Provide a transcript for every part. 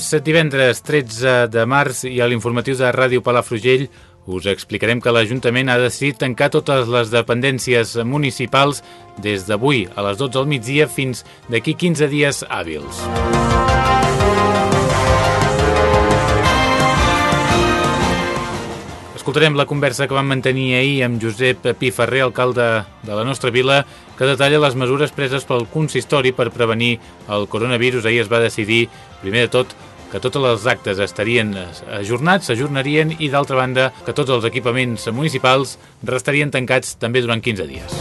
És divendres 13 de març i a l'informatiu de Ràdio Palafrugell us explicarem que l'Ajuntament ha decidit tancar totes les dependències municipals des d'avui a les 12 del migdia fins d'aquí 15 dies hàbils. Escoltarem la conversa que vam mantenir ahir amb Josep Pi Ferrer, alcalde de la nostra vila, que detalla les mesures preses pel consistori per prevenir el coronavirus. Ahir es va decidir, primer de tot, que tots els actes estarien ajornats, s'ajornarien i, d'altra banda, que tots els equipaments municipals restarien tancats també durant 15 dies.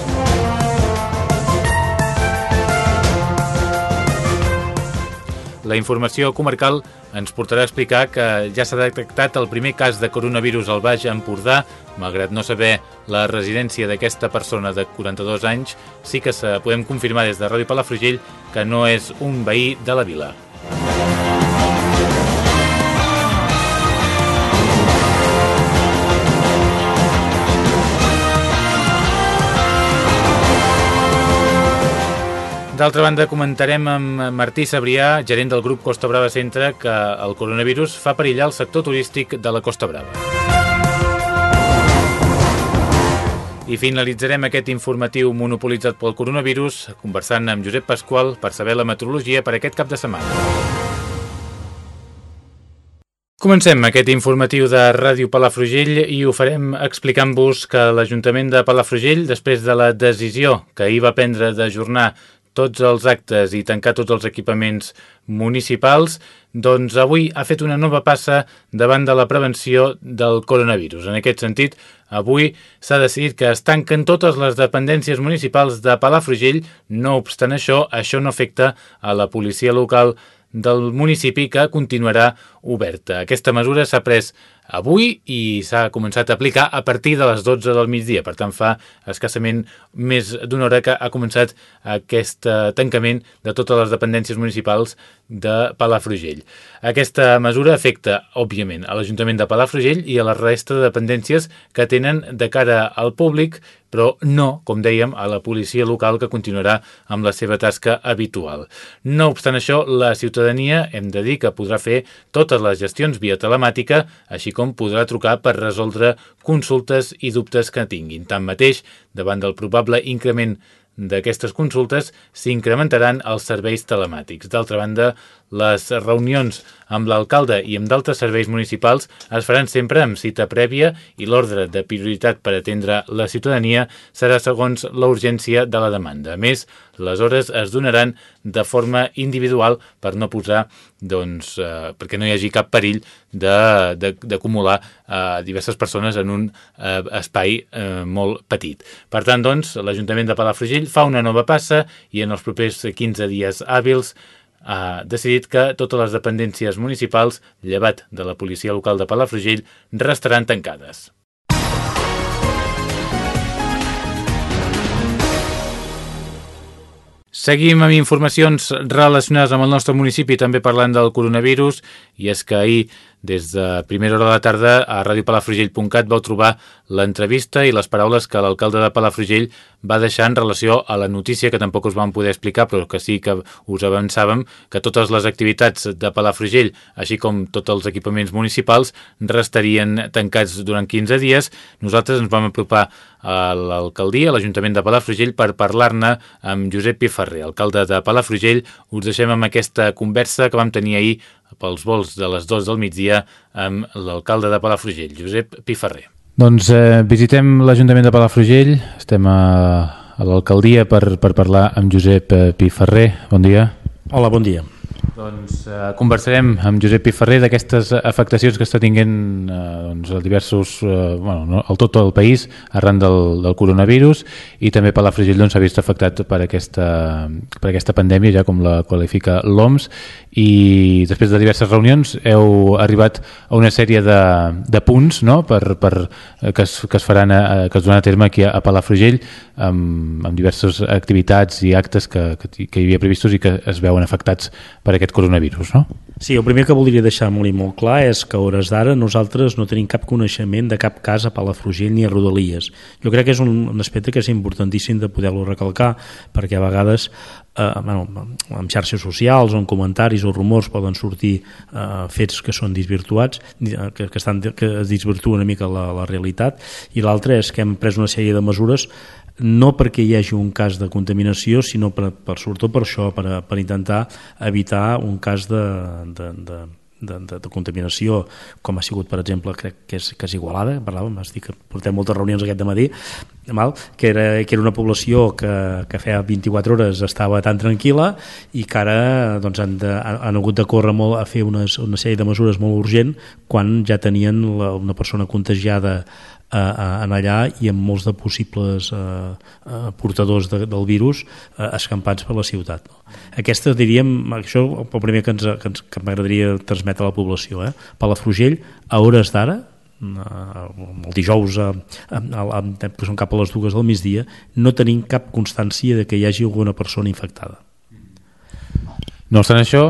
La informació comarcal ens portarà a explicar que ja s'ha detectat el primer cas de coronavirus al Baix Empordà. Malgrat no saber la residència d'aquesta persona de 42 anys, sí que podem confirmar des de Ràdio Palafrugell que no és un veí de la vila. D'altra banda, comentarem amb Martí Sabrià, gerent del grup Costa Brava Centre, que el coronavirus fa perillar el sector turístic de la Costa Brava. I finalitzarem aquest informatiu monopolitzat pel coronavirus conversant amb Josep Pasqual per saber la meteorologia per aquest cap de setmana. Comencem aquest informatiu de Ràdio Palafrugell i ho farem explicant-vos que l'Ajuntament de Palafrugell, després de la decisió que ahir va prendre d'ajornar tots els actes i tancar tots els equipaments municipals, doncs avui ha fet una nova passa davant de la prevenció del coronavirus. En aquest sentit, avui s'ha decidit que es tanquen totes les dependències municipals de Palafrugell. No obstant això, això no afecta a la policia local del municipi que continuarà oberta. Aquesta mesura s'ha pres avui i s'ha començat a aplicar a partir de les 12 del migdia. Per tant, fa escassament més d'una hora que ha començat aquest eh, tancament de totes les dependències municipals de Palafrugell. Aquesta mesura afecta, òbviament, a l'Ajuntament de Palafrugell i a la resta de dependències que tenen de cara al públic, però no, com dèiem, a la policia local que continuarà amb la seva tasca habitual. No obstant això, la ciutadania hem de dir que podrà fer totes les gestions via telemàtica, així com podrà trucar per resoldre consultes i dubtes que tinguin. Tanmateix, davant del probable increment d'aquestes consultes s'incrementaran els serveis telemàtics. D'altra banda, les reunions amb l'alcalde i amb d'altres serveis municipals es faran sempre amb cita prèvia i l'ordre de prioritat per atendre la ciutadania serà segons la urgència de la demanda. A més, les hores es donaran de forma individual per no posar, doncs, eh, perquè no hi hagi cap perill d'acumular eh, diverses persones en un eh, espai eh, molt petit. Per tant, doncs, l'Ajuntament de Palafrugell fa una nova passa i en els propers 15 dies hàbils ha decidit que totes les dependències municipals, llevat de la policia local de Palafrugell, restaran tancades. Seguim amb informacions relacionades amb el nostre municipi, també parlant del coronavirus, i és que ahir des de primera hora de la tarda a radiopalafrugell.cat vau trobar l'entrevista i les paraules que l'alcalde de Palafrugell va deixar en relació a la notícia que tampoc us vam poder explicar, però que sí que us avançàvem que totes les activitats de Palafrugell, així com tots els equipaments municipals, restarien tancats durant 15 dies. Nosaltres ens vam apropar a l'alcaldia, a l'Ajuntament de Palafrugell, per parlar-ne amb Josep Piferrer, alcalde de Palafrugell. Us deixem amb aquesta conversa que vam tenir ahir pels vols de les 2 del migdia amb l'alcalde de Palafrugell, Josep Piferrer. Doncs eh, visitem l'Ajuntament de Palafrugell, estem a, a l'alcaldia per, per parlar amb Josep eh, Piferrer. Bon dia. Hola, bon dia. Doncs eh, conversarem amb Josep Piferrer d'aquestes afectacions que està tinguent eh, doncs, a diversos, eh, bueno, no, al tot el país arran del, del coronavirus i també per la Frigell s'ha vist afectat per aquesta, per aquesta pandèmia, ja com la qualifica l'OMS i després de diverses reunions heu arribat a una sèrie de, de punts no? per, per, eh, que, es, que es faran a, que es donaran a terme aquí a Palafrugell amb, amb diverses activitats i actes que, que, que hi havia previstos i que es veuen afectats per aquest coronavirus, no? Sí, el primer que voldria deixar molt i molt clar és que a hores d'ara nosaltres no tenim cap coneixement de cap cas a Palafrugell ni a Rodalies. Jo crec que és un, aspecte que és importantíssim de poder-lo recalcar perquè a vegades eh, bueno, en xarxes socials o en comentaris o rumors poden sortir eh, fets que són disvirtuats, eh, que, que, estan, que es una mica la, la realitat i l'altre és que hem pres una sèrie de mesures no perquè hi hagi un cas de contaminació, sinó per, per sobretot per això, per, per intentar evitar un cas de, de, de, de, de, de contaminació, com ha sigut, per exemple, crec que és, que és Igualada, parlàvem, estic, portem moltes reunions aquest matí, mal, que, era, que era una població que, que feia 24 hores estava tan tranquil·la i que ara doncs, han, de, han hagut de córrer molt a fer unes, una sèrie de mesures molt urgent quan ja tenien la, una persona contagiada eh, en allà i amb molts de possibles eh, eh, portadors de, del virus eh, escampats per la ciutat. No? Aquesta, diríem, això el primer que, ens, que, ens, que m'agradaria transmetre a la població. Eh? Palafrugell, a hores d'ara, eh, el dijous a, a, a, són cap a les dues del migdia no tenim cap constància de que hi hagi alguna persona infectada no obstant això,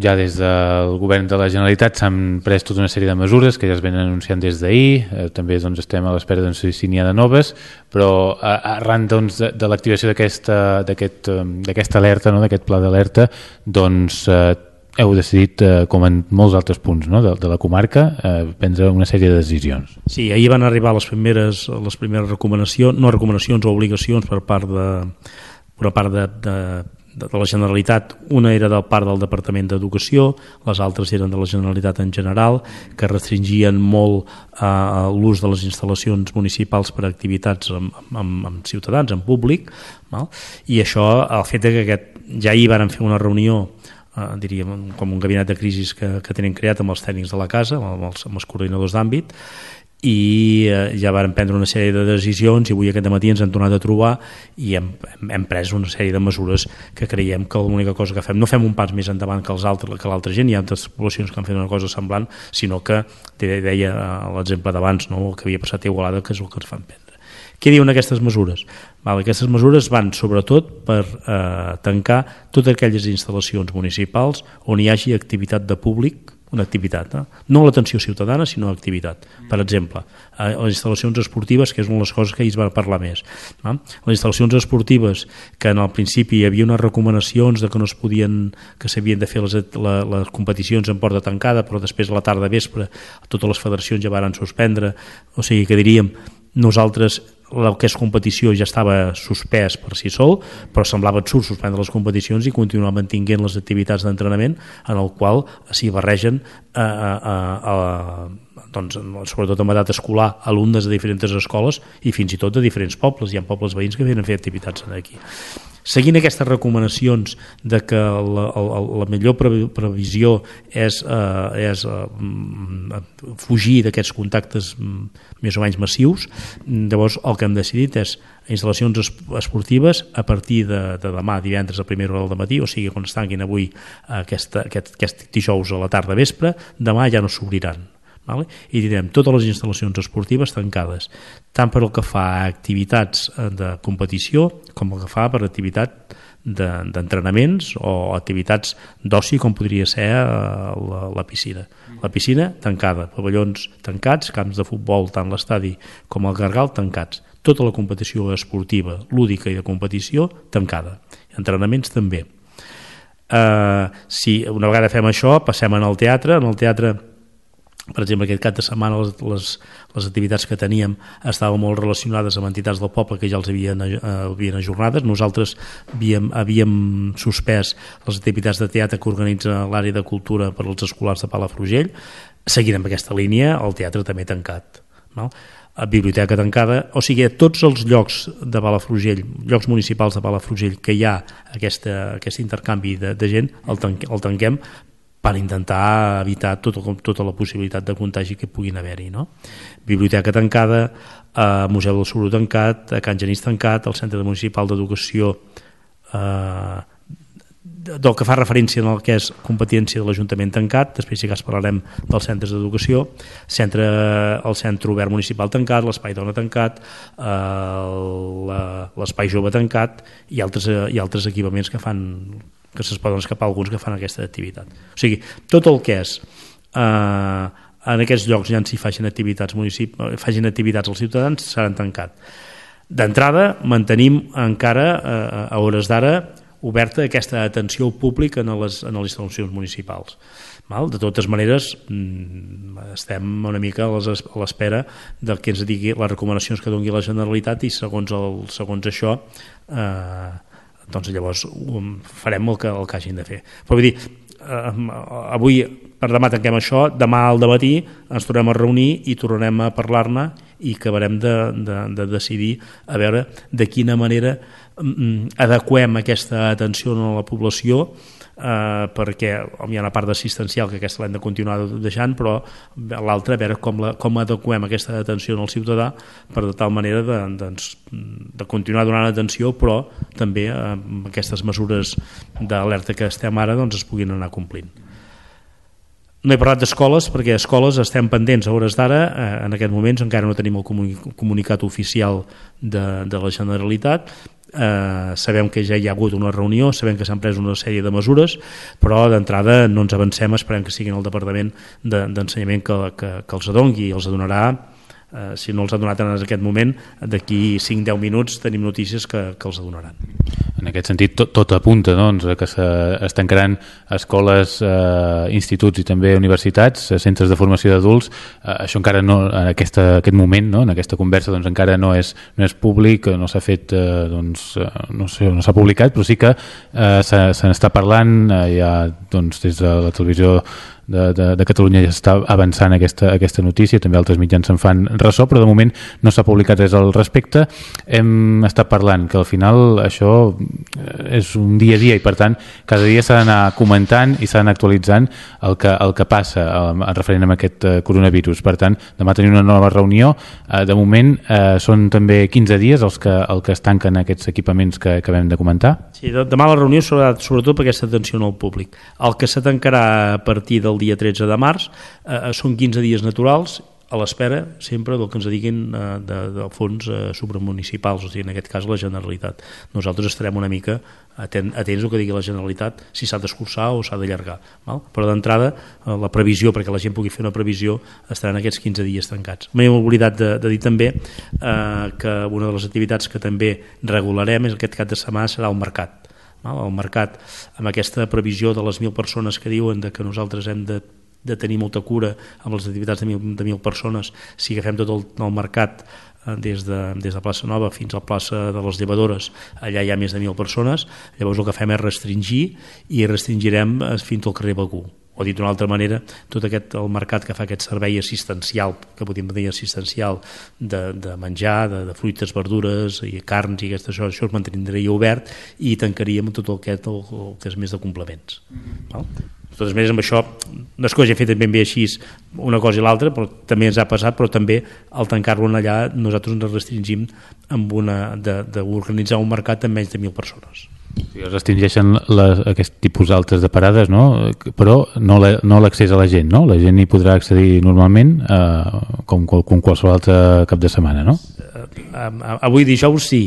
ja des del govern de la Generalitat s'han pres tota una sèrie de mesures que ja es venen anunciant des d'ahir, eh, també doncs, estem a l'espera doncs, si n'hi ha de noves, però arran doncs, de, de l'activació d'aquesta aquest, aquest alerta, no? d'aquest pla d'alerta, doncs eh, heu decidit, eh, com en molts altres punts no? de, de la comarca, eh, prendre una sèrie de decisions. Sí, ahir van arribar les primeres, les primeres recomanacions, no recomanacions o obligacions per part de, per part de, de de la Generalitat, una era del part del Departament d'Educació, les altres eren de la Generalitat en general, que restringien molt eh, l'ús de les instal·lacions municipals per a activitats amb, amb, amb ciutadans, en públic, val? i això, el fet que aquest, ja ahir varen fer una reunió eh, diríem, com un gabinet de crisis que, que tenen creat amb els tècnics de la casa, amb els, amb els coordinadors d'àmbit, i eh, ja varen prendre una sèrie de decisions i avui aquest matí ens han tornat a trobar i hem, hem, hem pres una sèrie de mesures que creiem que l'única cosa que fem no fem un pas més endavant que els altres que l'altra gent, hi ha altres poblacions que han fet una cosa semblant sinó que, deia l'exemple d'abans, no? el que havia passat a Igualada que és el que ens fan prendre què diuen aquestes mesures? Val, aquestes mesures van sobretot per eh, tancar totes aquelles instal·lacions municipals on hi hagi activitat de públic una activitat, eh? no l'atenció ciutadana, sinó l'activitat. Per exemple, a les instal·lacions esportives, que és una de les coses que ahir es va parlar més. Eh? Les instal·lacions esportives, que en el principi hi havia unes recomanacions de que no es podien, que s'havien de fer les, la, les competicions en porta tancada, però després a la tarda vespre totes les federacions ja varen suspendre, o sigui que diríem, nosaltres el que és competició ja estava suspès per si sol, però semblava absurd suspendre les competicions i continuar mantinguent les activitats d'entrenament en el qual s'hi barregen a, a, a, a, doncs, sobretot en edat escolar, alumnes de diferents escoles i fins i tot de diferents pobles. Hi ha pobles veïns que venen a fer activitats aquí. Seguint aquestes recomanacions de que la, la, la millor previsió és, eh, és eh, fugir d'aquests contactes mm, més o menys massius, llavors el que hem decidit és instal·lacions esportives a partir de, de demà, divendres a primera hora del matí, o sigui, quan es tanquin avui aquesta, aquest, aquest dijous a la tarda vespre, demà ja no s'obriran Vale? i direm totes les instal·lacions esportives tancades, tant per el que fa a activitats eh, de competició com el que fa per activitat d'entrenaments de, o activitats d'oci com podria ser eh, la, la piscina. La piscina tancada, pavellons tancats, camps de futbol, tant l'estadi com el Gargal tancats. Tota la competició esportiva, lúdica i de competició tancada. Entrenaments també. Uh, si una vegada fem això, passem en el teatre, en el teatre per exemple, aquest cap de setmana les, les, les activitats que teníem estaven molt relacionades amb entitats del poble que ja els havien, eh, havien ajornades. Nosaltres havíem, havíem suspès les activitats de teatre que organitza l'àrea de cultura per als escolars de Palafrugell. Seguint amb aquesta línia, el teatre també tancat. No? a biblioteca tancada, o sigui, a tots els llocs de Palafrugell, llocs municipals de Palafrugell que hi ha aquesta, aquest intercanvi de, de gent, el, tanque, el tanquem per intentar evitar tot, tota la possibilitat de contagi que puguin haver-hi. No? Biblioteca tancada, eh, Museu del Suro tancat, a Can Genís tancat, el Centre Municipal d'Educació eh, del que fa referència en el que és competència de l'Ajuntament tancat, després sí que parlarem dels centres d'educació, centre, el centre obert municipal tancat, l'espai dona tancat, eh, l'espai jove tancat i altres, i altres equipaments que fan que se'ls poden escapar alguns que fan aquesta activitat. O sigui, tot el que és eh, en aquests llocs ja s'hi facin activitats municip, facin activitats als ciutadans seran tancat. D'entrada, mantenim encara, eh, a hores d'ara, oberta aquesta atenció pública en les, en les instal·lacions municipals. Val? De totes maneres, mm, estem una mica a l'espera del que ens digui les recomanacions que doni la Generalitat i segons, el, segons això eh, doncs llavors um, farem el que, el que hagin de fer. Però vull dir, eh, avui per demà tanquem això, demà al debatí ens tornem a reunir i tornarem a parlar-ne i acabarem de, de, de decidir a veure de quina manera Mm, adequem aquesta atenció a la població eh, perquè hi ha una part assistencial que aquesta l'hem de continuar deixant però l'altra a veure com, la, com adequem aquesta atenció al ciutadà per de tal manera de, de, doncs, de continuar donant atenció però també eh, amb aquestes mesures d'alerta que estem ara doncs es puguin anar complint. No he parlat d'escoles perquè escoles estem pendents a hores d'ara, eh, en aquests moments encara no tenim el comunicat oficial de, de la Generalitat, eh, sabem que ja hi ha hagut una reunió, sabem que s'han pres una sèrie de mesures, però d'entrada no ens avancem, esperem que siguin el Departament d'Ensenyament de, que, que, que els adongui els donarà eh, si no els ha donat en aquest moment, d'aquí 5-10 minuts tenim notícies que, que els donaran. En aquest sentit, tot, tot apunta doncs, que se, es tancaran escoles, eh, instituts i també universitats, eh, centres de formació d'adults. Eh, això encara no, en aquesta, aquest moment, no, en aquesta conversa, doncs, encara no és, no és públic, no s'ha fet, eh, doncs, eh, no sé, no s'ha publicat, però sí que eh, se n'està parlant eh, ja doncs, des de la televisió de, de, de Catalunya ja està avançant aquesta, aquesta notícia, també altres mitjans se'n fan ressò, però de moment no s'ha publicat res al respecte. Hem estat parlant que al final això eh, és un dia a dia i per tant cada dia s'ha d'anar comentant i s'ha d'anar actualitzant el que, el que passa eh, referent a aquest eh, coronavirus. Per tant, demà tenim una nova reunió. De moment eh, són també 15 dies els que, el que es tanquen aquests equipaments que acabem de comentar. Sí, demà la reunió sobretot per aquesta atenció al públic. El que se tancarà a partir del el dia 13 de març, eh, són 15 dies naturals a l'espera sempre del que ens diguin eh, de, de fons eh, supramunicipals, o sigui, en aquest cas la Generalitat. Nosaltres estarem una mica atent, atents al que digui la Generalitat si s'ha d'escurçar o s'ha d'allargar. Però d'entrada, eh, la previsió, perquè la gent pugui fer una previsió, estaran aquests 15 dies tancats. M'he oblidat de, de dir també eh, que una de les activitats que també regularem és aquest cap de setmana serà el mercat el mercat amb aquesta previsió de les 1.000 persones que diuen de que nosaltres hem de, de tenir molta cura amb les activitats de 1.000, de 1.000 persones si agafem tot el, el mercat eh, des de, des de Plaça Nova fins a la plaça de les Llevadores, allà hi ha més de 1.000 persones, llavors el que fem és restringir i restringirem eh, fins al carrer Begú o dit d'una altra manera, tot aquest el mercat que fa aquest servei assistencial, que podríem dir assistencial de, de menjar, de, de fruites, verdures i carns i aquesta, això, això es mantindria obert i tancaríem tot el que, el, el que és més de complements. Mm -hmm. Val? De totes maneres, amb això, no és que ho hagi fet ben bé així una cosa i l'altra, però també ens ha passat, però també al tancar-lo allà nosaltres ens restringim amb una d'organitzar un mercat amb menys de 1.000 persones. Es restringeixen les, aquest tipus altres de parades, no? però no l'accés no a la gent, no? La gent hi podrà accedir normalment eh, com, com qualsevol altre cap de setmana, no? Eh, avui dijous sí,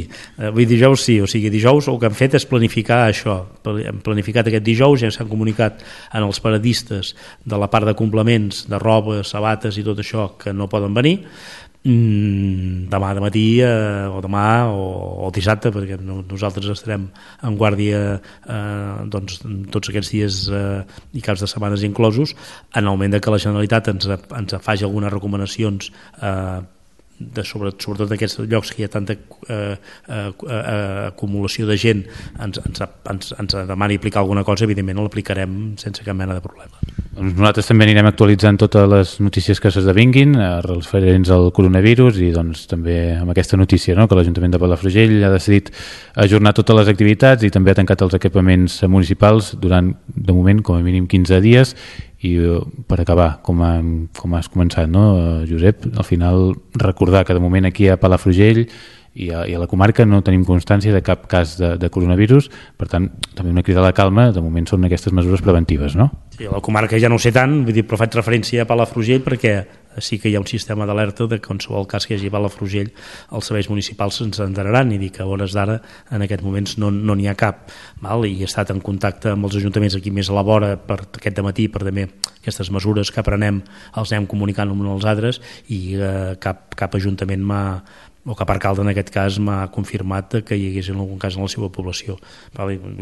avui dijous sí, o sigui, dijous el que han fet és planificar això, hem planificat aquest dijous, ja s'han comunicat en els paradistes de la part de complements, de roba, sabates i tot això que no poden venir, mm, demà de matí eh, o demà o, o dissabte perquè no, nosaltres estarem en guàrdia eh, doncs, tots aquests dies eh, i caps de setmanes inclosos en el moment que la Generalitat ens, ens faci algunes recomanacions eh, de sobre, sobretot en aquests llocs que hi ha tanta eh, eh, acumulació de gent ens, ens, ens, ens demani aplicar alguna cosa, evidentment l'aplicarem sense cap mena de problema. Doncs nosaltres també anirem actualitzant totes les notícies que s'esdevinguin eh, referents al coronavirus i doncs també amb aquesta notícia no? que l'Ajuntament de Palafrugell ha decidit ajornar totes les activitats i també ha tancat els equipaments municipals durant, de moment, com a mínim 15 dies i eh, per acabar, com, a, com has començat, no, Josep, al final recordar que de moment aquí a Palafrugell i a, i a la comarca no tenim constància de cap cas de, de coronavirus, per tant, també una crida a la calma, de moment són aquestes mesures preventives, no? Sí, a la comarca ja no sé tant, vull dir, però faig referència a Palafrugell perquè sí que hi ha un sistema d'alerta de qualsevol cas que hi hagi Palafrugell els serveis municipals se'ns enteraran i dir que a hores d'ara en aquests moments no n'hi no ha cap val? i he estat en contacte amb els ajuntaments aquí més a la vora per aquest matí per també aquestes mesures que aprenem els anem comunicant amb els altres i eh, cap, cap ajuntament m'ha o cap alcalde en aquest cas m'ha confirmat que hi hagués en algun cas en la seva població.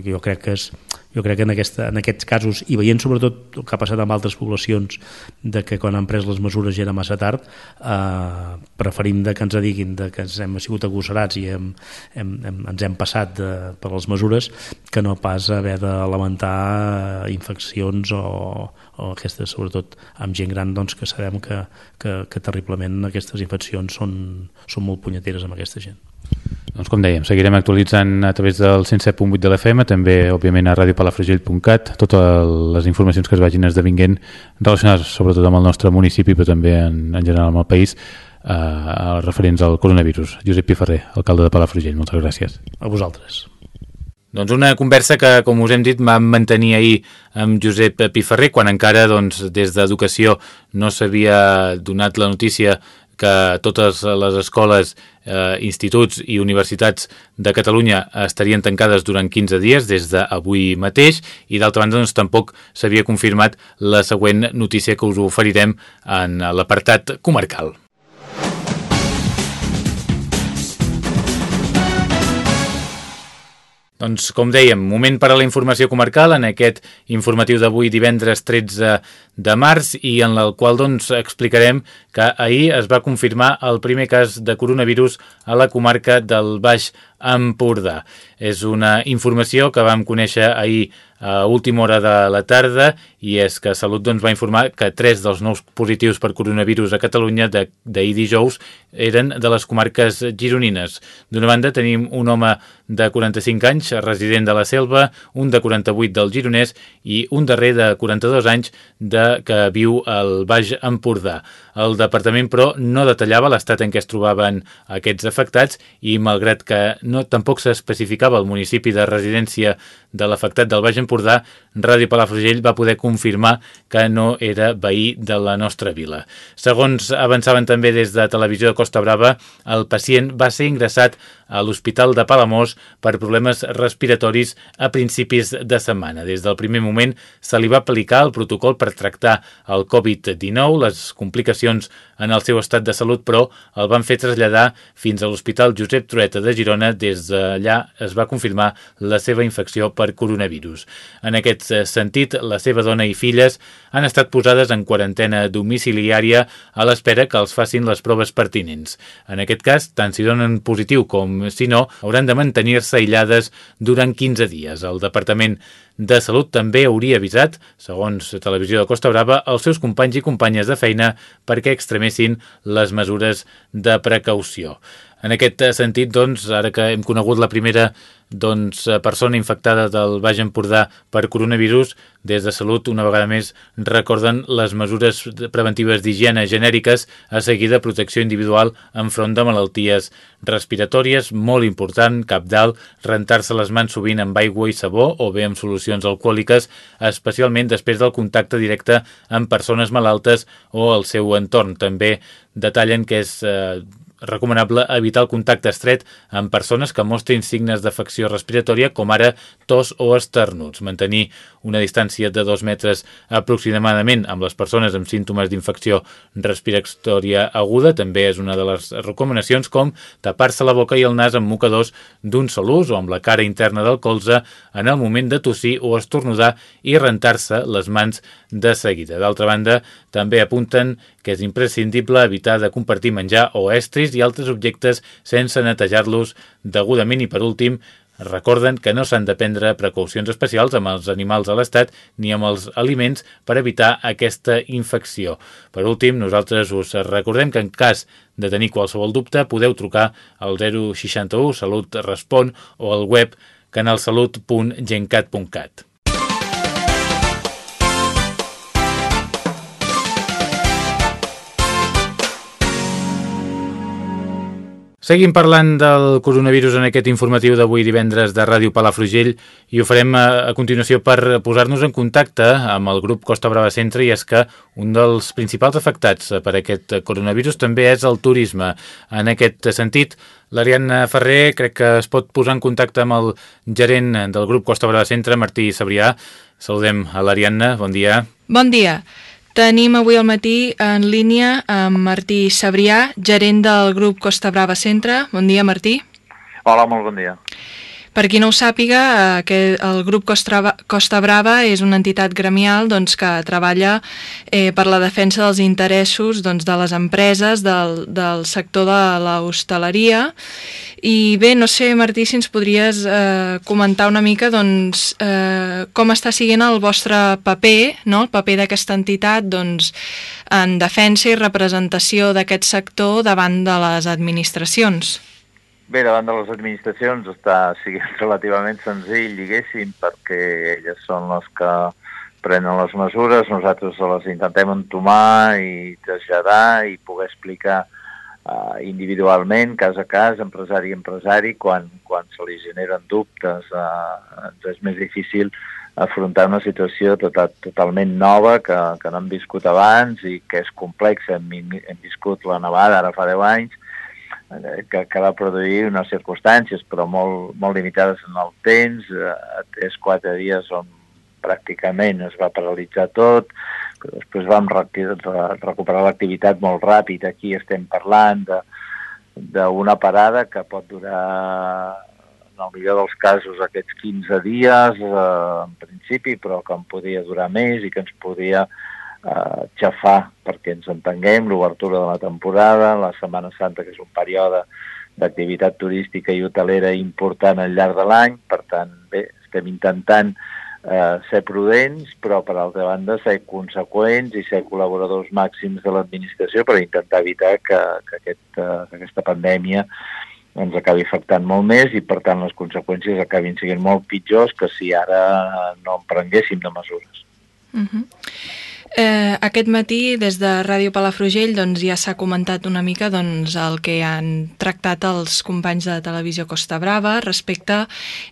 Jo crec que és, jo crec que en, aquesta, en aquests casos, i veient sobretot el que ha passat amb altres poblacions, de que quan han pres les mesures ja era massa tard, eh, preferim de que ens diguin de que ens hem sigut agosarats i hem, hem, hem, ens hem passat de, per les mesures que no pas haver de lamentar infeccions o, o aquestes, sobretot amb gent gran, doncs, que sabem que, que, que terriblement aquestes infeccions són, són molt punyeteres amb aquesta gent. Doncs com dèiem, seguirem actualitzant a través del 107.8 de l'FM, també òbviament a radiopalafrugell.cat, totes les informacions que es vagin esdevinguent relacionades sobretot amb el nostre municipi, però també en, en general amb el país, eh, referents al coronavirus. Josep Piferrer, alcalde de Palafrugell, moltes gràcies. A vosaltres. Doncs una conversa que, com us hem dit, vam mantenir ahir amb Josep Piferrer, quan encara doncs, des d'Educació no s'havia donat la notícia que totes les escoles, eh, instituts i universitats de Catalunya estarien tancades durant 15 dies des d'avui mateix i d'altra banda doncs, tampoc s'havia confirmat la següent notícia que us oferirem en l'apartat comarcal. Doncs, com dèiem, moment per a la informació comarcal en aquest informatiu d'avui divendres 13 de març i en el qual doncs, explicarem que ahir es va confirmar el primer cas de coronavirus a la comarca del Baix Empordà. És una informació que vam conèixer ahir a última hora de la tarda i és que Salut doncs, va informar que tres dels nous positius per coronavirus a Catalunya d'ahir dijous eren de les comarques gironines. D'una banda tenim un home de 45 anys, resident de la Selva, un de 48 del Gironès i un darrer de 42 anys de, que viu al Baix Empordà. El departament, però, no detallava l'estat en què es trobaven aquests afectats i, malgrat que no tampoc s'especificava el municipi de residència de l'afectat del Baix Empordà, Ràdio Palafrugell va poder confirmar que no era veí de la nostra vila. Segons avançaven també des de Televisió de Costa Brava, el pacient va ser ingressat a l'Hospital de Palamós per problemes respiratoris a principis de setmana. Des del primer moment se li va aplicar el protocol per tractar el Covid-19, les complicacions en el seu estat de salut, però el van fer traslladar fins a l'Hospital Josep Trueta de Girona. Des d'allà es va confirmar la seva infecció per coronavirus. En aquest sentit, la seva dona i filles han estat posades en quarantena domiciliària a l'espera que els facin les proves pertinents. En aquest cas, tant si donen positiu com si no, hauran de mantenir-se aïllades durant 15 dies. El Departament de Salut també hauria avisat, segons Televisió de Costa Brava, els seus companys i companyes de feina perquè extremessin les mesures de precaució. En aquest sentit, doncs, ara que hem conegut la primera doncs, eh, persona infectada del Baix Empordà per coronavirus, des de Salut una vegada més recorden les mesures preventives d'higiene genèriques a seguir de protecció individual enfront de malalties respiratòries, molt important, cap dalt, rentar-se les mans sovint amb aigua i sabó o bé amb solucions alcohòliques, especialment després del contacte directe amb persones malaltes o el seu entorn. També detallen que és eh, recomanable evitar el contacte estret amb persones que mostrin signes d'afecció respiratòria com ara tos o esternuts. Mantenir una distància de dos metres aproximadament amb les persones amb símptomes d'infecció respiratòria aguda també és una de les recomanacions com tapar-se la boca i el nas amb mocadors d'un sol ús o amb la cara interna del colze en el moment de tossir o estornudar i rentar-se les mans de seguida. D'altra banda, també apunten que és imprescindible evitar de compartir menjar o estris i altres objectes sense netejar-los degudament i, per últim, recorden que no s'han de prendre precaucions especials amb els animals a l'estat ni amb els aliments per evitar aquesta infecció. Per últim, nosaltres us recordem que en cas de tenir qualsevol dubte podeu trucar al 061 Salut Respon o al web canalsalut.gencat.cat. Seguim parlant del coronavirus en aquest informatiu d'avui divendres de Ràdio Palafrugell i ho farem a, a continuació per posar-nos en contacte amb el grup Costa Brava Centre i és que un dels principals afectats per aquest coronavirus també és el turisme. En aquest sentit, l'Ariadna Ferrer crec que es pot posar en contacte amb el gerent del grup Costa Brava Centre, Martí Sabrià. Saludem a l'Ariadna, bon dia. Bon dia. Tenim avui al matí en línia amb Martí Sabrià, gerent del grup Costa Brava Centre. Bon dia, Martí. Hola, molt bon dia. Per qui no ho sàpiga, que el grup Costa Brava és una entitat gremial doncs, que treballa eh, per la defensa dels interessos doncs, de les empreses del, del sector de l'hostaleria. I bé, no sé, Martí, si ens podries eh, comentar una mica doncs, eh, com està siguent el vostre paper, no? el paper d'aquesta entitat doncs, en defensa i representació d'aquest sector davant de les administracions. Bé, davant de les administracions està siguent relativament senzill, diguéssim, perquè elles són les que prenen les mesures, nosaltres les intentem entomar i traslladar i poder explicar uh, individualment, cas a cas, empresari a empresari, quan, quan se li generen dubtes. Uh, és més difícil afrontar una situació total, totalment nova que, que no hem viscut abans i que és complexa. Hem, hem viscut la nevada ara fa 10 anys, que, que va produir unes circumstàncies, però molt, molt limitades en el temps, a tres, quatre dies on pràcticament es va paralitzar tot, però després vam recuperar l'activitat molt ràpid. Aquí estem parlant d'una parada que pot durar, en el millor dels casos, aquests 15 dies, eh, en principi, però que en podia durar més i que ens podia eh, xafar perquè ens entenguem, l'obertura de la temporada, la Setmana Santa, que és un període d'activitat turística i hotelera important al llarg de l'any, per tant, bé, estem intentant eh, ser prudents, però per altra banda ser conseqüents i ser col·laboradors màxims de l'administració per intentar evitar que, que, aquest, eh, que aquesta pandèmia ens acabi afectant molt més i, per tant, les conseqüències acabin sent molt pitjors que si ara no en prenguéssim de mesures. Uh mhm. -huh. Eh, aquest matí, des de Ràdio Palafrugell, doncs, ja s'ha comentat una mica doncs, el que han tractat els companys de Televisió Costa Brava respecte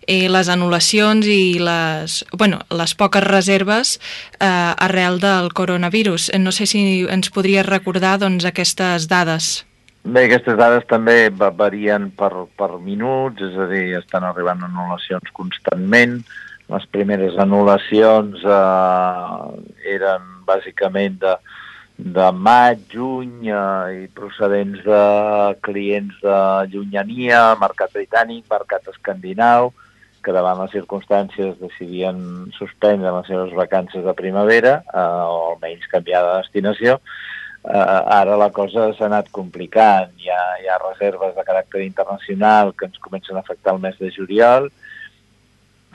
eh, les anul·lacions i les, bueno, les poques reserves eh, arrel del coronavirus. Eh, no sé si ens podries recordar doncs, aquestes dades. Bé, aquestes dades també varien per, per minuts, és a dir, estan arribant anul·lacions constantment, les primeres anul·lacions eh, eren bàsicament de, de maig, juny eh, i procedents de clients de llunyania, mercat britànic, mercat escandinau, que davant les circumstàncies decidien suspendre les seves vacances de primavera eh, o almenys canviar de destinació. Eh, ara la cosa s'ha anat complicant. Hi ha, hi ha reserves de caràcter internacional que ens comencen a afectar el mes de juliol,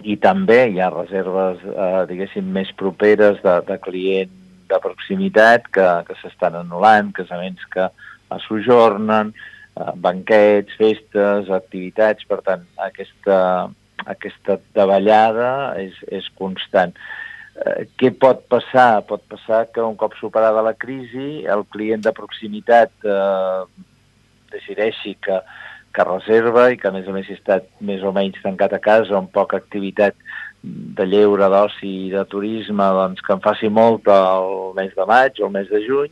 i també hi ha reserves, eh, diguéssim, més properes de, de client de proximitat que, que s'estan anul·lant, casaments que sojornen, eh, banquets, festes, activitats, per tant, aquesta, aquesta davallada és, és constant. Eh, què pot passar? Pot passar que un cop superada la crisi el client de proximitat eh, decideixi que, que reserva i que a més a més ha estat més o menys tancat a casa amb poca activitat de lleure, d'oci i de turisme doncs, que en faci molt el mes de maig o el mes de juny,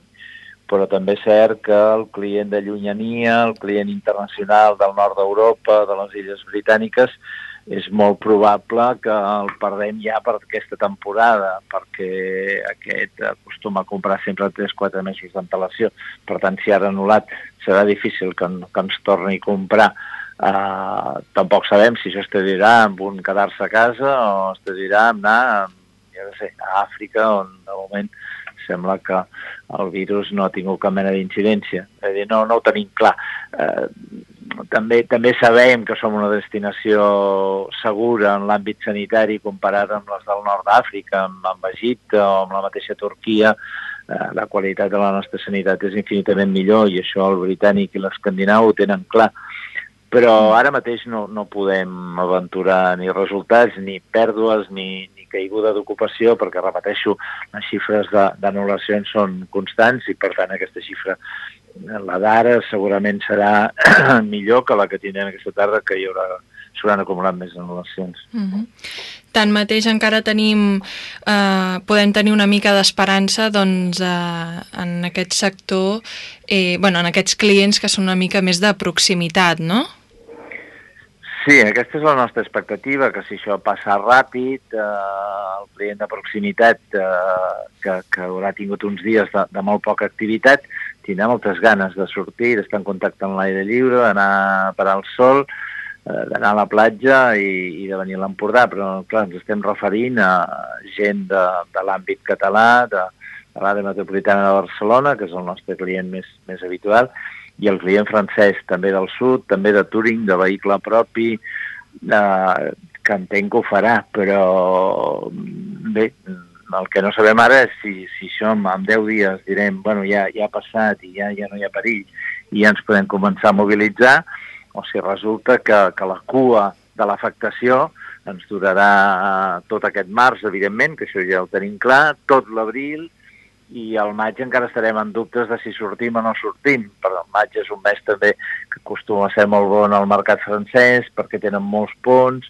però també és cert que el client de llunyania, el client internacional del nord d'Europa, de les Illes Britàniques, és molt probable que el perdem ja per aquesta temporada, perquè aquest acostuma a comprar sempre 3-4 mesos d'antelació. Per tant, si ara anul·lat, serà difícil que, que ens torni a comprar. Uh, tampoc sabem si això es tradirà amb un quedar-se a casa o es tradirà amb anar ja no sé, a Àfrica, on de moment sembla que el virus no ha tingut cap mena d'incidència. És dir, no, no ho tenim clar. Uh, també, també sabem que som una destinació segura en l'àmbit sanitari comparat amb les del nord d'Àfrica, amb, amb Egipte o amb la mateixa Turquia, eh, la qualitat de la nostra sanitat és infinitament millor i això el britànic i l'escandinau ho tenen clar. Però ara mateix no, no podem aventurar ni resultats, ni pèrdues, ni, ni caiguda d'ocupació, perquè, repeteixo, les xifres d'anul·lacions són constants i, per tant, aquesta xifra la d'ara segurament serà millor que la que tindrem aquesta tarda, que hi haurà s'hauran acumulat més anul·lacions. Uh mhm. -huh. Tanmateix encara tenim, eh, podem tenir una mica d'esperança doncs, eh, en aquest sector, eh, bueno, en aquests clients que són una mica més de proximitat, no? Sí, aquesta és la nostra expectativa, que si això passa ràpid, eh, el client de proximitat eh, que, que haurà tingut uns dies de, de molt poca activitat, tindrà moltes ganes de sortir, d'estar en contacte amb l'aire lliure, d'anar a parar el sol, eh, d'anar a la platja i, i de venir a l'Empordà, però clar, ens estem referint a gent de, de l'àmbit català, de, de l'àrea metropolitana de Barcelona, que és el nostre client més, més habitual, i el client francès també del sud, també de Turing, de vehicle propi, eh, que entenc que ho farà, però bé, el que no sabem ara és si, si això en, en 10 dies direm, bueno, ja, ja ha passat i ja, ja no hi ha perill i ja ens podem començar a mobilitzar, o si resulta que, que la cua de l'afectació ens durarà tot aquest març, evidentment, que això ja ho tenim clar, tot l'abril, i al maig encara estarem en dubtes de si sortim o no sortim. Però el maig és un mes també que acostuma a ser molt bon al mercat francès perquè tenen molts punts,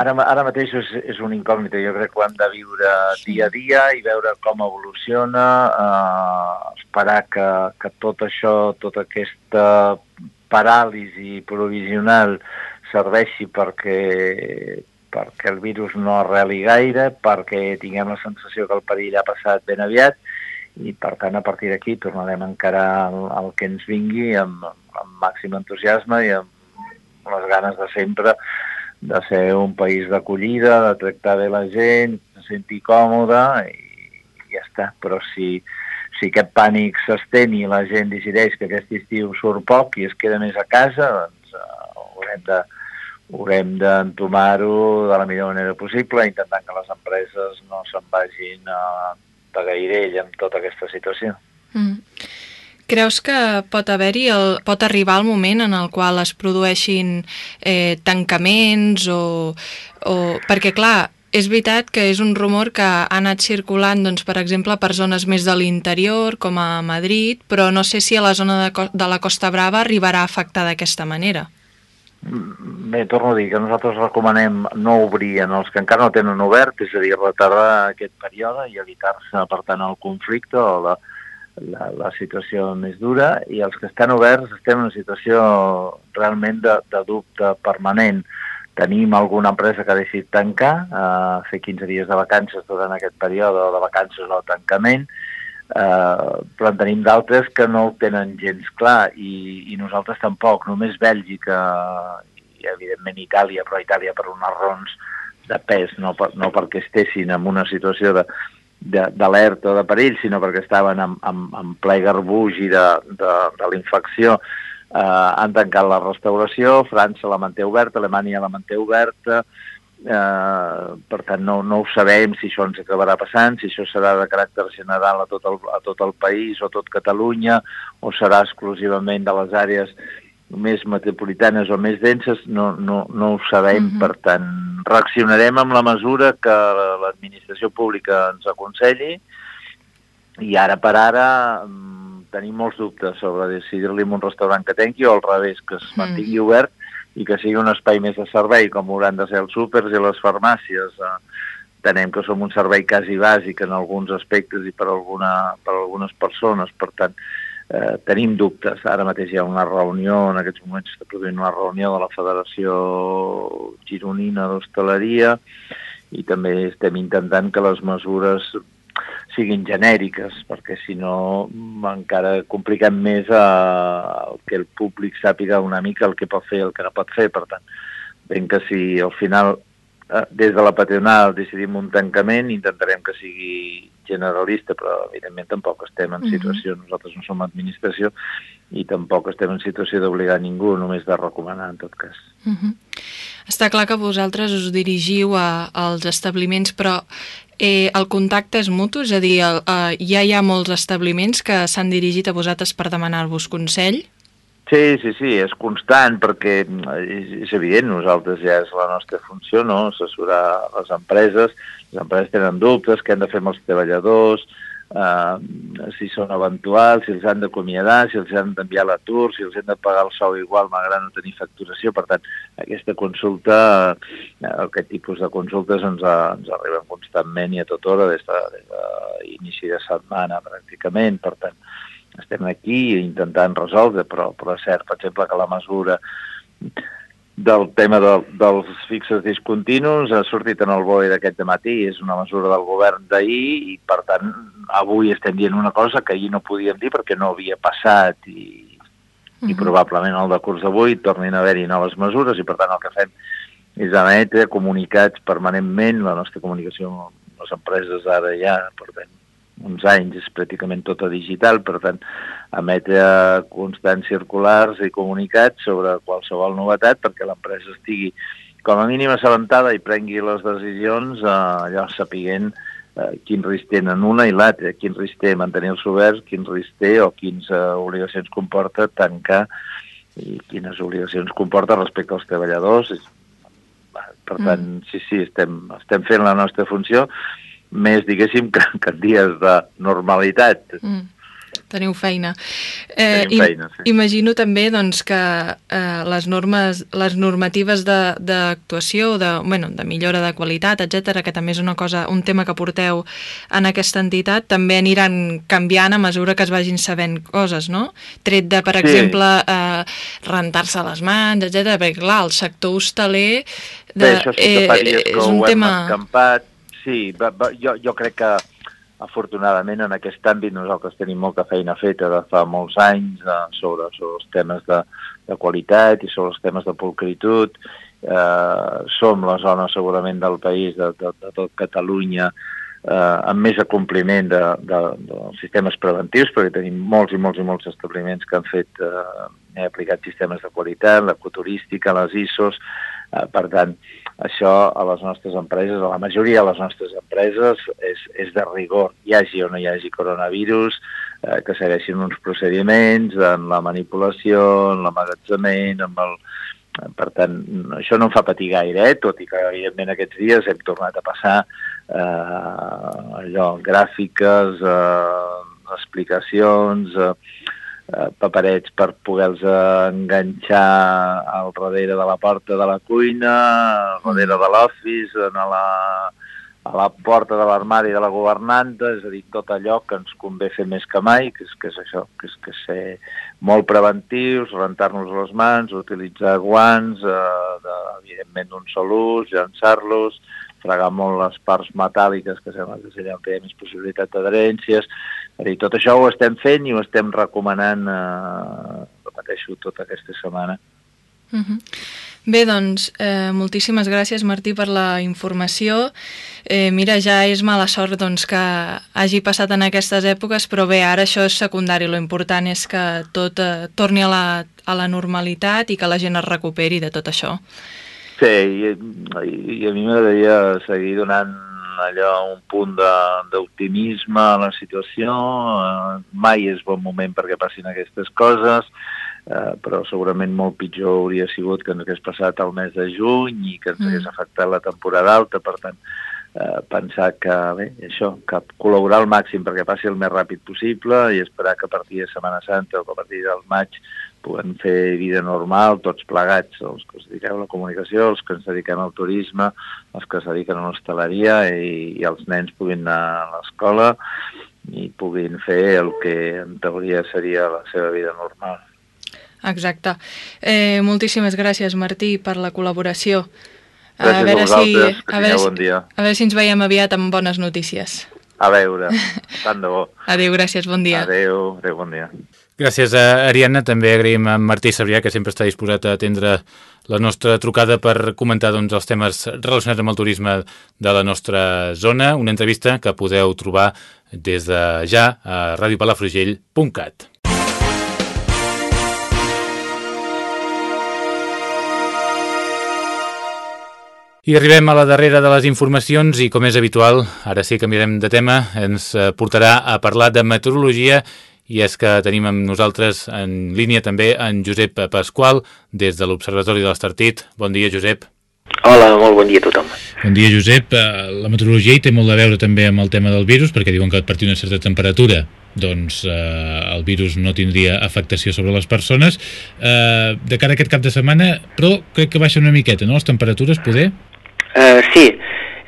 Ara, ara mateix és, és un incògnita. Jo crec que ho hem de viure dia a dia i veure com evoluciona, eh, esperar que, que tot això, tota aquesta paràlisi provisional serveixi perquè, perquè el virus no arreli gaire, perquè tinguem la sensació que el perill ha passat ben aviat i per tant a partir d'aquí tornarem a encarar el, el que ens vingui amb, amb màxim entusiasme i amb les ganes de sempre de ser un país d'acollida, de tractar bé la gent, de sentir còmode i, i ja està. Però si, si aquest pànic s'estén i la gent decideix que aquest estiu surt poc i es queda més a casa, doncs uh, haurem de haurem d'entomar-ho de la millor manera possible, intentant que les empreses no se'n vagin uh, de gairell amb tota aquesta situació. Mm. Creus que pot haver-hi, pot arribar el moment en el qual es produeixin eh, tancaments o, o... Perquè, clar, és veritat que és un rumor que ha anat circulant, doncs, per exemple, per zones més de l'interior, com a Madrid, però no sé si a la zona de, de la Costa Brava arribarà a afectar d'aquesta manera. Bé, torno a dir que nosaltres recomanem no obrir en els que encara no tenen obert, és a dir, retardar aquest període i evitar-se, per tant, el conflicte o la, la, la situació més dura i els que estan oberts estem en una situació realment de, de dubte permanent. Tenim alguna empresa que ha decidit tancar, eh, fer 15 dies de vacances durant aquest període de vacances o tancament, eh, però en tenim d'altres que no ho tenen gens clar i, i nosaltres tampoc, només Bèlgica i evidentment Itàlia, però Itàlia per unes raons de pes, no, per, no perquè estessin en una situació de, d'alerta o de perill, sinó perquè estaven en, en, en ple garbuix de, de, de la infecció, eh, han tancat la restauració, França la manté oberta, Alemanya la manté oberta, eh, per tant no, no ho sabem si això ens acabarà passant, si això serà de caràcter general a tot el, a tot el país o tot Catalunya, o serà exclusivament de les àrees més metropolitanes o més denses, no, no, no ho sabem, uh -huh. per tant, reaccionarem amb la mesura que l'administració pública ens aconselli i ara per ara mm, tenim molts dubtes sobre decidir-li un restaurant que tanqui o al revés, que es mantingui obert i que sigui un espai més de servei, com hauran de ser els súpers i les farmàcies. Eh, tenem que som un servei quasi bàsic en alguns aspectes i per, alguna, per algunes persones, per tant, eh, tenim dubtes. Ara mateix hi ha una reunió, en aquests moments està produint una reunió de la Federació Gironina d'Hostaleria i també estem intentant que les mesures siguin genèriques, perquè si no encara compliquem més eh, que el públic sàpiga una mica el que pot fer i el que no pot fer. Per tant, ben que si al final eh, des de la patronal decidim un tancament, intentarem que sigui generalista, però evidentment tampoc estem en situació, uh -huh. nosaltres no som administració, i tampoc estem en situació d'obligar ningú, només de recomanar en tot cas. Uh -huh. Està clar que vosaltres us dirigiu a, als establiments, però eh, el contacte és mutu? És a dir, el, eh, ja hi ha molts establiments que s'han dirigit a vosaltres per demanar-vos consell? Sí, sí, sí, és constant perquè és, és evident, nosaltres ja és la nostra funció, no?, assessorar les empreses, les empreses tenen dubtes, què han de fer amb els treballadors, eh, si són eventuals, si els han d'acomiadar, si els han d'enviar a l'atur, si els han de pagar el sou igual malgrat no tenir facturació. Per tant, aquesta consulta, eh, aquest tipus de consultes ens, a, ens arriben constantment i a tota hora des de, de, de setmana pràcticament. Per tant, estem aquí intentant resoldre, però, però és cert, per exemple, que la mesura del tema de, dels fixes discontinus ha sortit en el BOE d'aquest matí, és una mesura del govern d'ahir i, per tant, avui estem dient una cosa que ahir no podíem dir perquè no havia passat i, uh -huh. i mhm. probablement el de curs d'avui tornin a haver-hi noves mesures i, per tant, el que fem és emetre comunicats permanentment, la nostra comunicació amb les empreses ara ja portem uns anys és pràcticament tota digital, per tant, emetre constants circulars i comunicats sobre qualsevol novetat perquè l'empresa estigui com a mínim assabentada i prengui les decisions eh, allò sapiguent eh, quin risc tenen una i l'altra, quin risc té mantenir-se oberts, quin risc té o quines eh, obligacions comporta tancar i quines obligacions comporta respecte als treballadors. Per tant, mm. sí, sí, estem, estem fent la nostra funció més, diguéssim, que, que en dies de normalitat. Mm. Teniu feina. Eh, Tenim feina, sí. Imagino també doncs, que eh, les normes, les normatives d'actuació, de, de, bueno, de millora de qualitat, etc que també és una cosa, un tema que porteu en aquesta entitat, també aniran canviant a mesura que es vagin sabent coses, no? Tret de, per sí. exemple, eh, rentar-se les mans, etc perquè clar, el sector hostaler de, Bé, això sí que eh, que és un tema... escampat, sí, va, va, jo, jo crec que afortunadament en aquest àmbit nosaltres tenim molta feina feta de fa molts anys eh, sobre, sobre els temes de, de qualitat i sobre els temes de pulcritud. Eh, som la zona segurament del país, de, de, de tot Catalunya, eh, amb més acompliment de, de, dels sistemes preventius, perquè tenim molts i molts i molts establiments que han fet, eh, aplicat sistemes de qualitat, l'ecoturística, les ISOs, eh, per tant, això a les nostres empreses, a la majoria de les nostres empreses, és, és de rigor, hi hagi o no hi hagi coronavirus, eh, que segueixin uns procediments en la manipulació, en l'amagatzament, amb el... Per tant, això no em fa patir gaire, eh? tot i que, evidentment, aquests dies hem tornat a passar eh, allò, gràfiques, eh, explicacions, eh, Eh, paperets per poder-los enganxar al darrere de la porta de la cuina, al darrere de l'office, a la, a la porta de l'armari de la governanta, és a dir, tot allò que ens convé fer més que mai, que és, que és això, que és que ser molt preventius, rentar-nos les mans, utilitzar guants, eh, de, evidentment d'un sol ús, llançar-los, fregar molt les parts metàl·liques, que sembla que seria que més possibilitat d'adherències. Dir, tot això ho estem fent i ho estem recomanant, eh, repeteixo, tota aquesta setmana. Uh -huh. Bé, doncs, eh, moltíssimes gràcies, Martí, per la informació. Eh, mira, ja és mala sort doncs, que hagi passat en aquestes èpoques, però bé, ara això és secundari. Lo important és que tot eh, torni a la, a la normalitat i que la gent es recuperi de tot això. Sí, i, i a mi m'agradaria seguir donant allò un punt d'optimisme a la situació. Uh, mai és bon moment perquè passin aquestes coses, uh, però segurament molt pitjor hauria sigut que ens hagués passat el mes de juny i que ens mm. hagués afectat la temporada alta, per tant, uh, pensar que, bé, això, que col·laborar al màxim perquè passi el més ràpid possible i esperar que a partir de Setmana Santa o que a partir del maig puguem fer vida normal, tots plegats, els que es dediquem a la comunicació, els que ens dediquem al turisme, els que es dediquen a l'hostaleria i, i els nens puguin anar a l'escola i puguin fer el que en teoria seria la seva vida normal. Exacte. Eh, moltíssimes gràcies, Martí, per la col·laboració. Gràcies a, veure a vosaltres, si, a veure bon dia. A veure si ens veiem aviat amb bones notícies. A veure, tant de bo. Adéu, gràcies, bon dia. Adéu, adéu, bon dia. Gràcies a Ariadna, també agraïm a Martí Sabrià, que sempre està disposat a atendre la nostra trucada per comentar doncs, els temes relacionats amb el turisme de la nostra zona, una entrevista que podeu trobar des de ja a radiopalafrugell.cat. I arribem a la darrera de les informacions i, com és habitual, ara sí canviarem de tema, ens eh, portarà a parlar de meteorologia és que tenim amb nosaltres en línia també en Josep Pasqual des de l'Observatori de l'Estartit. Bon dia, Josep. Hola, molt bon dia a tothom. Bon dia, Josep. Eh, la meteorologia hi té molt a veure també amb el tema del virus, perquè diuen que a partir d'una certa temperatura doncs eh, el virus no tindria afectació sobre les persones. Eh, de cara a aquest cap de setmana, però crec que baixa una miqueta, no?, les temperatures, poder? Uh, sí,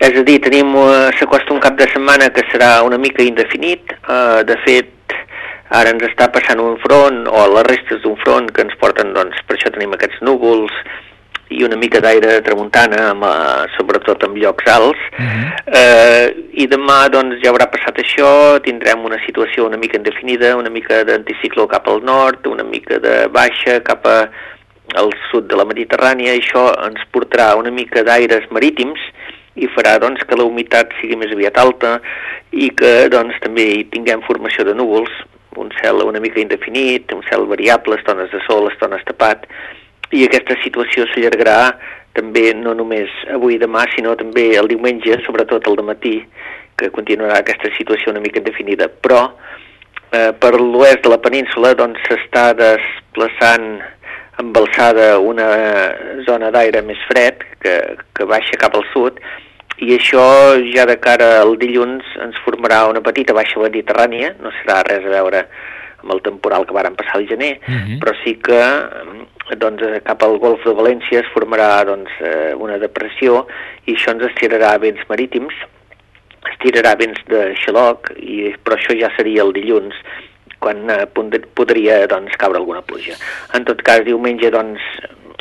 és a dir, tenim uh, s'acosta un cap de setmana que serà una mica indefinit. Uh, de fet, ara ens està passant un front, o les restes d'un front que ens porten, doncs, per això tenim aquests núvols i una mica d'aire tramuntana, amb, uh, sobretot en llocs alts. Uh -huh. uh, I demà, doncs, ja haurà passat això, tindrem una situació una mica indefinida, una mica d'anticicló cap al nord, una mica de baixa cap a al sud de la Mediterrània, això ens portarà una mica d'aires marítims i farà doncs, que la humitat sigui més aviat alta i que doncs, també hi tinguem formació de núvols, un cel una mica indefinit, un cel variable, estones de sol, estones tapat, i aquesta situació s'allargarà també no només avui i demà, sinó també el diumenge, sobretot el matí, que continuarà aquesta situació una mica indefinida. Però eh, per l'oest de la península doncs s'està desplaçant amb alçada una zona d'aire més fred que, que baixa cap al sud i això ja de cara al dilluns ens formarà una petita baixa mediterrània, no serà res a veure amb el temporal que varen passar al gener, uh -huh. però sí que doncs, cap al golf de València es formarà doncs, eh, una depressió i això ens estirarà vents marítims, estirarà vents de xaloc, i, però això ja seria el dilluns, quan eh, podria doncs, caure alguna pluja. En tot cas, diumenge, doncs,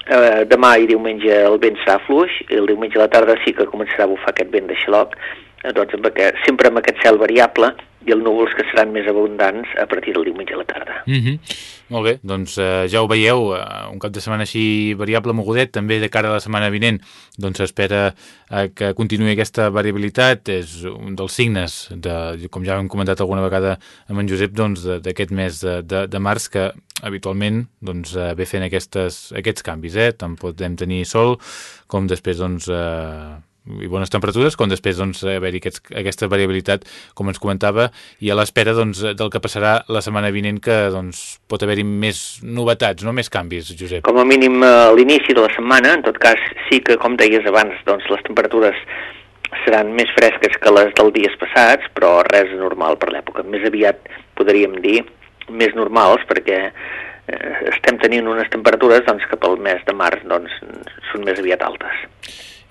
eh, demà i diumenge el vent serà fluix, el diumenge a la tarda sí que començarà a bufar aquest vent de xaloc, eh, doncs, amb aquest, sempre amb aquest cel variable i els núvols que seran més abundants a partir del diumenge a la tarda. Mm -hmm. Molt bé, doncs eh, ja ho veieu, eh, un cap de setmana així variable mogudet, també de cara a la setmana vinent, doncs s'espera eh, que continuï aquesta variabilitat, és un dels signes, de, com ja hem comentat alguna vegada amb en Josep, doncs d'aquest mes de, de, de març, que habitualment doncs, eh, ve fent aquestes, aquests canvis, eh? tant podem tenir sol com després doncs, eh, i bones temperatures, com després doncs, haver-hi aquesta variabilitat, com ens comentava, i a l'espera doncs, del que passarà la setmana vinent, que doncs, pot haver-hi més novetats, no més canvis, Josep. Com a mínim a l'inici de la setmana, en tot cas sí que, com deies abans, doncs, les temperatures seran més fresques que les dels dies passats, però res normal per l'època. Més aviat podríem dir més normals, perquè eh, estem tenint unes temperatures doncs, que pel mes de març doncs, són més aviat altes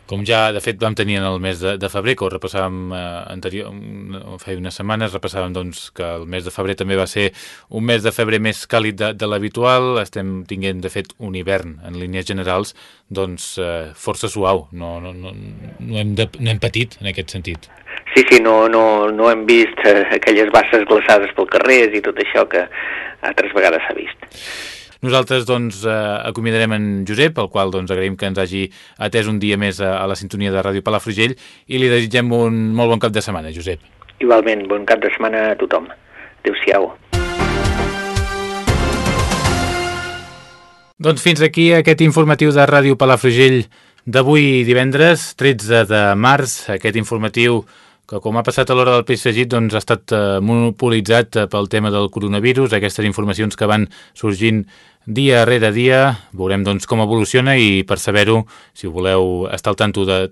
com ja de fet vam tenir en el mes de, de febrer, que ho repassàvem eh, anterior, feia unes setmanes, repassàvem doncs, que el mes de febrer també va ser un mes de febrer més càlid de, de l'habitual, estem tinguent de fet un hivern en línies generals doncs eh, força suau, no, no, no, no, hem de, no hem patit en aquest sentit. Sí, sí, no, no, no hem vist eh, aquelles basses glaçades pel carrer i tot això que altres vegades s'ha vist. Nosaltres doncs eh, acomiadarem en Josep, el qual doncs agraïm que ens hagi atès un dia més a, a la sintonia de Ràdio Palafrugell i li desitgem un molt bon cap de setmana, Josep. Igualment, bon cap de setmana a tothom. Adéu-siau. Doncs fins aquí aquest informatiu de Ràdio Palafrugell d'avui divendres, 13 de març, aquest informatiu que com ha passat a l'hora del fregit doncs, ha estat eh, monopolitzat eh, pel tema del coronavirus, aquestes informacions que van sorgint dia rere dia, veurem doncs, com evoluciona i per saber-ho, si voleu estar al tanto de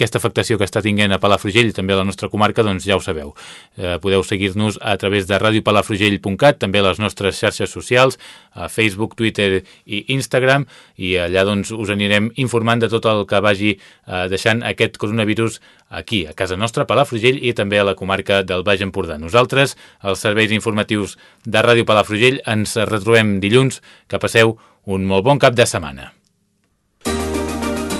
aquesta afectació que està tinguent a Palafrugell i també a la nostra comarca, doncs ja ho sabeu. Eh, podeu seguir-nos a través de radiopalafrugell.cat, també a les nostres xarxes socials, a Facebook, Twitter i Instagram, i allà doncs us anirem informant de tot el que vagi eh, deixant aquest coronavirus aquí, a casa nostra, Palafrugell, i també a la comarca del Baix Empordà. Nosaltres, els serveis informatius de Ràdio Palafrugell, ens retrobem dilluns. Que passeu un molt bon cap de setmana.